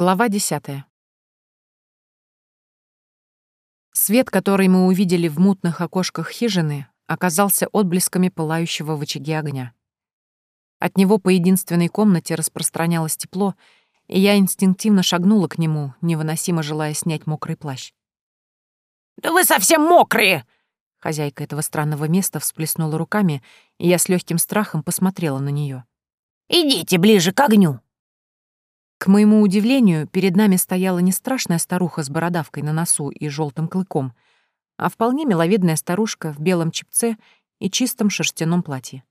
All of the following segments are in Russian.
Глава десятая. Свет, который мы увидели в мутных окошках хижины, оказался отблесками пылающего в очаге огня. От него по единственной комнате распространялось тепло, и я инстинктивно шагнула к нему, невыносимо желая снять мокрый плащ. «Да вы совсем мокрые!» Хозяйка этого странного места всплеснула руками, и я с легким страхом посмотрела на нее. «Идите ближе к огню!» К моему удивлению, перед нами стояла не страшная старуха с бородавкой на носу и желтым клыком, а вполне миловидная старушка в белом чепце и чистом шерстяном платье.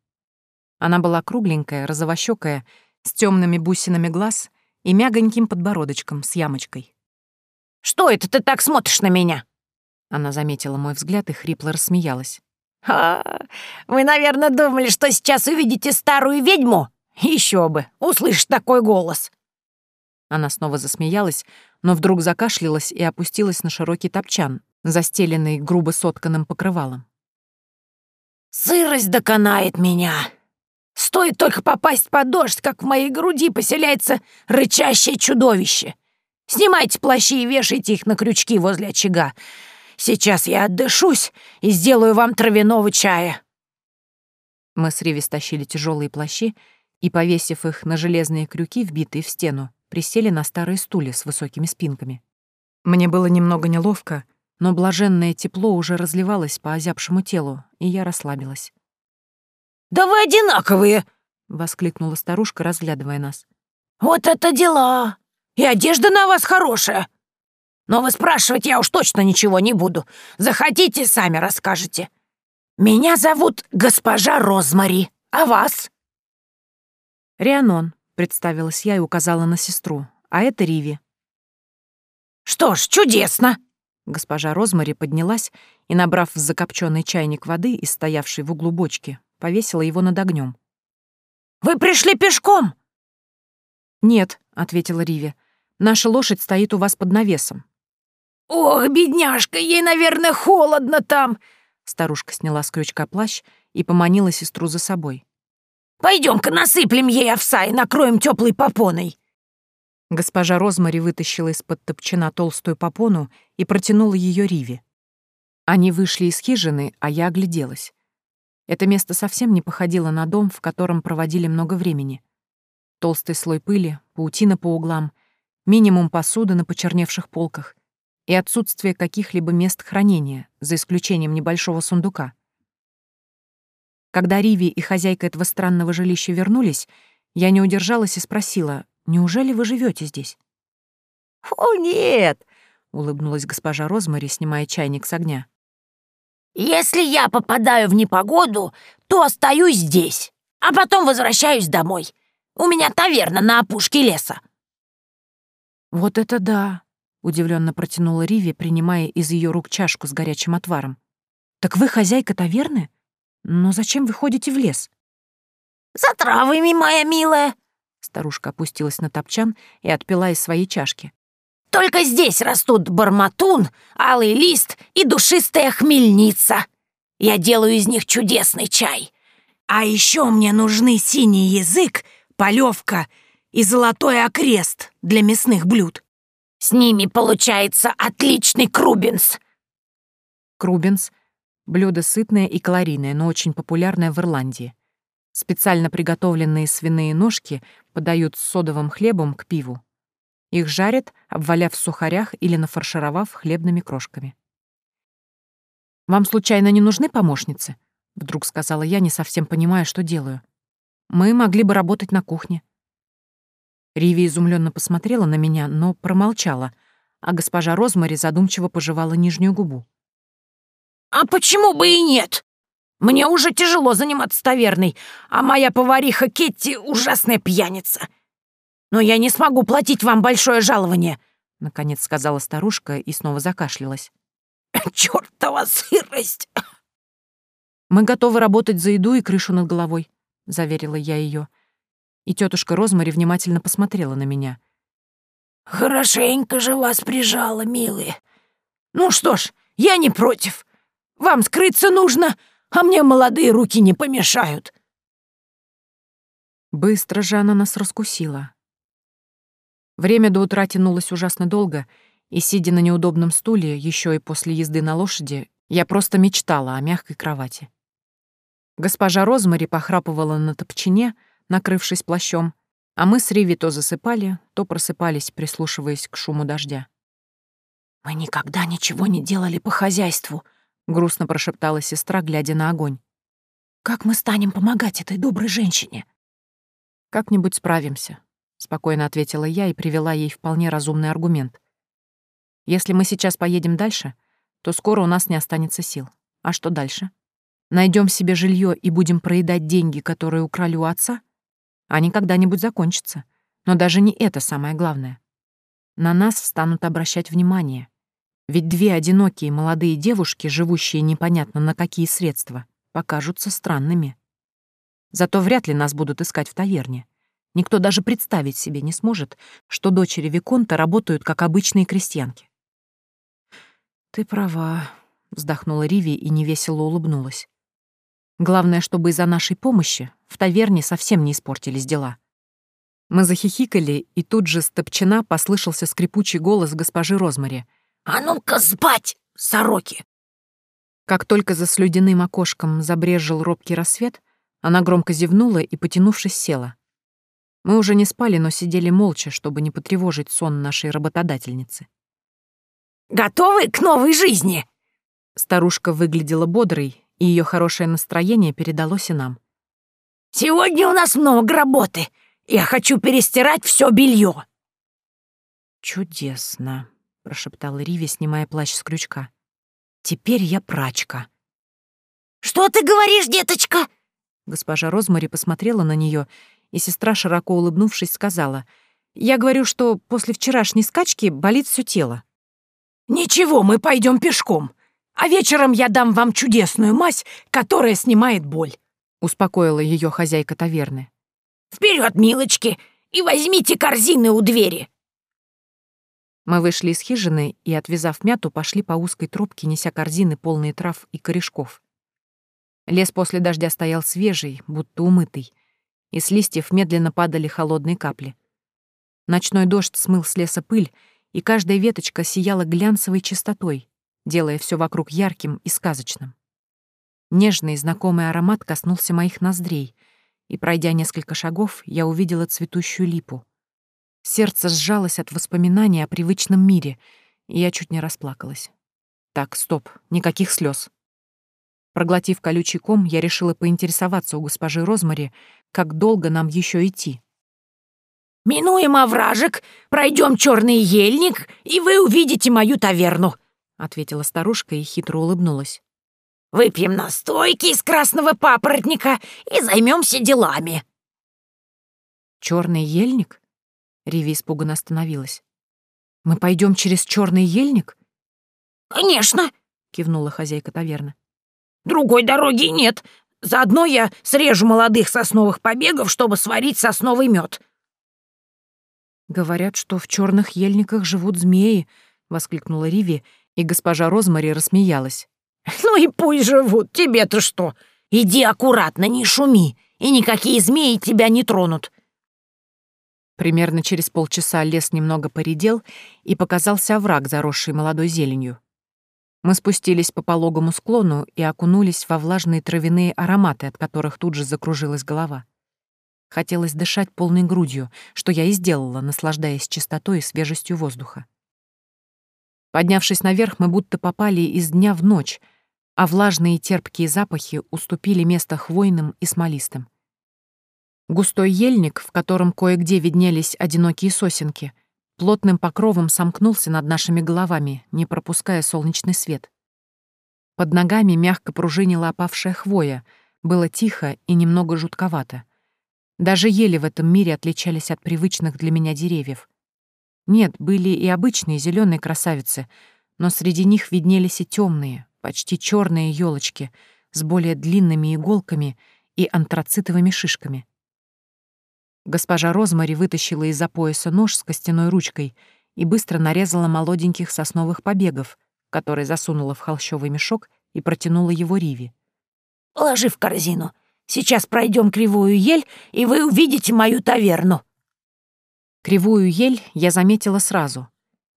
Она была кругленькая, розовощекая, с темными бусинами глаз и мягоньким подбородочком с ямочкой. «Что это ты так смотришь на меня?» Она заметила мой взгляд и хрипло рассмеялась. «А, вы, наверное, думали, что сейчас увидите старую ведьму? Еще бы, услышишь такой голос!» Она снова засмеялась, но вдруг закашлялась и опустилась на широкий топчан, застеленный грубо сотканным покрывалом. «Сырость доконает меня. Стоит только попасть под дождь, как в моей груди поселяется рычащее чудовище. Снимайте плащи и вешайте их на крючки возле очага. Сейчас я отдышусь и сделаю вам травяного чая». Мы с Риви стащили тяжелые плащи и, повесив их на железные крюки, вбитые в стену, присели на старые стулья с высокими спинками. Мне было немного неловко, но блаженное тепло уже разливалось по озябшему телу, и я расслабилась. «Да вы одинаковые!» — воскликнула старушка, разглядывая нас. «Вот это дела! И одежда на вас хорошая! Но вы спрашивать я уж точно ничего не буду. Захотите, сами расскажете. Меня зовут госпожа Розмари, а вас?» «Рианон», Представилась я и указала на сестру. А это Риви. «Что ж, чудесно!» Госпожа Розмари поднялась и, набрав в закопченный чайник воды из стоявшей в углу бочки, повесила его над огнем. «Вы пришли пешком?» «Нет», — ответила Риви. «Наша лошадь стоит у вас под навесом». «Ох, бедняжка, ей, наверное, холодно там!» Старушка сняла с крючка плащ и поманила сестру за собой. Пойдем-ка насыплем ей овса и накроем теплой попоной. Госпожа Розмари вытащила из-под топчина толстую попону и протянула ее Риве. Они вышли из хижины, а я огляделась. Это место совсем не походило на дом, в котором проводили много времени. Толстый слой пыли, паутина по углам, минимум посуды на почерневших полках и отсутствие каких-либо мест хранения, за исключением небольшого сундука. Когда Риви и хозяйка этого странного жилища вернулись, я не удержалась и спросила, «Неужели вы живете здесь?» «О, нет!» — улыбнулась госпожа Розмари, снимая чайник с огня. «Если я попадаю в непогоду, то остаюсь здесь, а потом возвращаюсь домой. У меня таверна на опушке леса». «Вот это да!» — удивленно протянула Риви, принимая из ее рук чашку с горячим отваром. «Так вы хозяйка таверны?» «Но зачем вы ходите в лес?» «За травами, моя милая!» Старушка опустилась на топчан и отпила из своей чашки. «Только здесь растут барматун, алый лист и душистая хмельница. Я делаю из них чудесный чай. А еще мне нужны синий язык, полевка и золотой окрест для мясных блюд. С ними получается отличный крубинс». Крубинс Блюдо сытное и калорийное, но очень популярное в Ирландии. Специально приготовленные свиные ножки подают с содовым хлебом к пиву. Их жарят, обваляв в сухарях или нафаршировав хлебными крошками. «Вам случайно не нужны помощницы?» — вдруг сказала я, не совсем понимая, что делаю. «Мы могли бы работать на кухне». Риви изумленно посмотрела на меня, но промолчала, а госпожа Розмари задумчиво пожевала нижнюю губу. «А почему бы и нет? Мне уже тяжело заниматься таверной, а моя повариха Кетти — ужасная пьяница. Но я не смогу платить вам большое жалование», — наконец сказала старушка и снова закашлялась. «Чёртова сырость!» «Мы готовы работать за еду и крышу над головой», — заверила я ее. И тетушка Розмари внимательно посмотрела на меня. «Хорошенько же вас прижала, милые. Ну что ж, я не против. Вам скрыться нужно, а мне молодые руки не помешают». Быстро же она нас раскусила. Время до утра тянулось ужасно долго, и, сидя на неудобном стуле, еще и после езды на лошади, я просто мечтала о мягкой кровати. Госпожа Розмари похрапывала на топчине, накрывшись плащом, а мы с Риви то засыпали, то просыпались, прислушиваясь к шуму дождя. «Мы никогда ничего не делали по хозяйству», — грустно прошептала сестра, глядя на огонь. «Как мы станем помогать этой доброй женщине?» «Как-нибудь справимся», — спокойно ответила я и привела ей вполне разумный аргумент. «Если мы сейчас поедем дальше, то скоро у нас не останется сил. А что дальше? Найдем себе жилье и будем проедать деньги, которые украли у отца? Они когда-нибудь закончатся. Но даже не это самое главное. На нас станут обращать внимание. Ведь две одинокие молодые девушки, живущие непонятно на какие средства, покажутся странными. Зато вряд ли нас будут искать в таверне. Никто даже представить себе не сможет, что дочери Виконта работают как обычные крестьянки. «Ты права», — вздохнула Риви и невесело улыбнулась. «Главное, чтобы из-за нашей помощи в таверне совсем не испортились дела». Мы захихикали, и тут же с послышался скрипучий голос госпожи Розмари. «А ну-ка спать, сороки!» Как только за слюдяным окошком забрежил робкий рассвет, она громко зевнула и, потянувшись, села. Мы уже не спали, но сидели молча, чтобы не потревожить сон нашей работодательницы. «Готовы к новой жизни?» Старушка выглядела бодрой, и ее хорошее настроение передалось и нам. «Сегодня у нас много работы. Я хочу перестирать все белье. «Чудесно», — прошептала Риви, снимая плащ с крючка. «Теперь я прачка». «Что ты говоришь, деточка?» Госпожа Розмари посмотрела на нее и сестра, широко улыбнувшись, сказала, «Я говорю, что после вчерашней скачки болит все тело». «Ничего, мы пойдем пешком, а вечером я дам вам чудесную мазь, которая снимает боль», — успокоила ее хозяйка таверны. Вперед, милочки, и возьмите корзины у двери!» Мы вышли из хижины и, отвязав мяту, пошли по узкой тропке, неся корзины, полные трав и корешков. Лес после дождя стоял свежий, будто умытый, и с листьев медленно падали холодные капли. Ночной дождь смыл с леса пыль, и каждая веточка сияла глянцевой чистотой, делая все вокруг ярким и сказочным. Нежный знакомый аромат коснулся моих ноздрей, и, пройдя несколько шагов, я увидела цветущую липу. Сердце сжалось от воспоминаний о привычном мире, и я чуть не расплакалась. Так, стоп, никаких слез. Проглотив колючий ком, я решила поинтересоваться у госпожи Розмари, как долго нам еще идти. «Минуем овражек, пройдем черный ельник, и вы увидите мою таверну», — ответила старушка и хитро улыбнулась. «Выпьем настойки из красного папоротника и займемся делами». Черный ельник? Риви испуганно остановилась. «Мы пойдем через черный ельник?» «Конечно», — кивнула хозяйка таверны. Другой дороги нет. Заодно я срежу молодых сосновых побегов, чтобы сварить сосновый мед. Говорят, что в черных ельниках живут змеи, воскликнула Риви, и госпожа Розмари рассмеялась. Ну и пусть живут, тебе-то что? Иди аккуратно, не шуми, и никакие змеи тебя не тронут. Примерно через полчаса лес немного поредел, и показался овраг, заросший молодой зеленью. Мы спустились по пологому склону и окунулись во влажные травяные ароматы, от которых тут же закружилась голова. Хотелось дышать полной грудью, что я и сделала, наслаждаясь чистотой и свежестью воздуха. Поднявшись наверх, мы будто попали из дня в ночь, а влажные терпкие запахи уступили место хвойным и смолистым. Густой ельник, в котором кое-где виднелись одинокие сосенки — плотным покровом сомкнулся над нашими головами, не пропуская солнечный свет. Под ногами мягко пружинила опавшая хвоя, было тихо и немного жутковато. Даже ели в этом мире отличались от привычных для меня деревьев. Нет, были и обычные зеленые красавицы, но среди них виднелись и темные, почти черные елочки с более длинными иголками и антрацитовыми шишками. Госпожа Розмари вытащила из-за пояса нож с костяной ручкой и быстро нарезала молоденьких сосновых побегов, которые засунула в холщовый мешок и протянула его Риве. «Ложи в корзину. Сейчас пройдем кривую ель, и вы увидите мою таверну». Кривую ель я заметила сразу.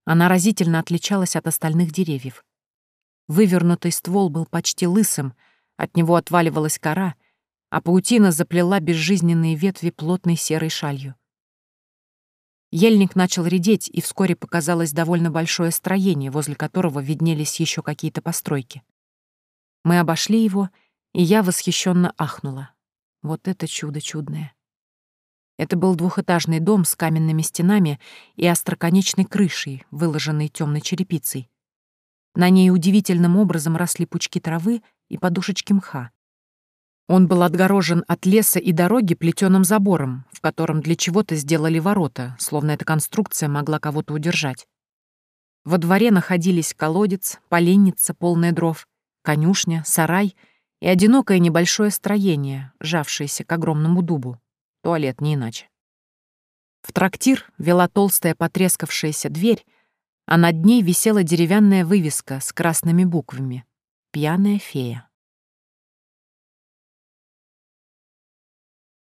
Она разительно отличалась от остальных деревьев. Вывернутый ствол был почти лысым, от него отваливалась кора, а паутина заплела безжизненные ветви плотной серой шалью. Ельник начал редеть, и вскоре показалось довольно большое строение, возле которого виднелись еще какие-то постройки. Мы обошли его, и я восхищенно ахнула. Вот это чудо чудное. Это был двухэтажный дом с каменными стенами и остроконечной крышей, выложенной темной черепицей. На ней удивительным образом росли пучки травы и подушечки мха. Он был отгорожен от леса и дороги плетеным забором, в котором для чего-то сделали ворота, словно эта конструкция могла кого-то удержать. Во дворе находились колодец, поленница, полная дров, конюшня, сарай и одинокое небольшое строение, жавшееся к огромному дубу. Туалет не иначе. В трактир вела толстая потрескавшаяся дверь, а над ней висела деревянная вывеска с красными буквами «Пьяная фея».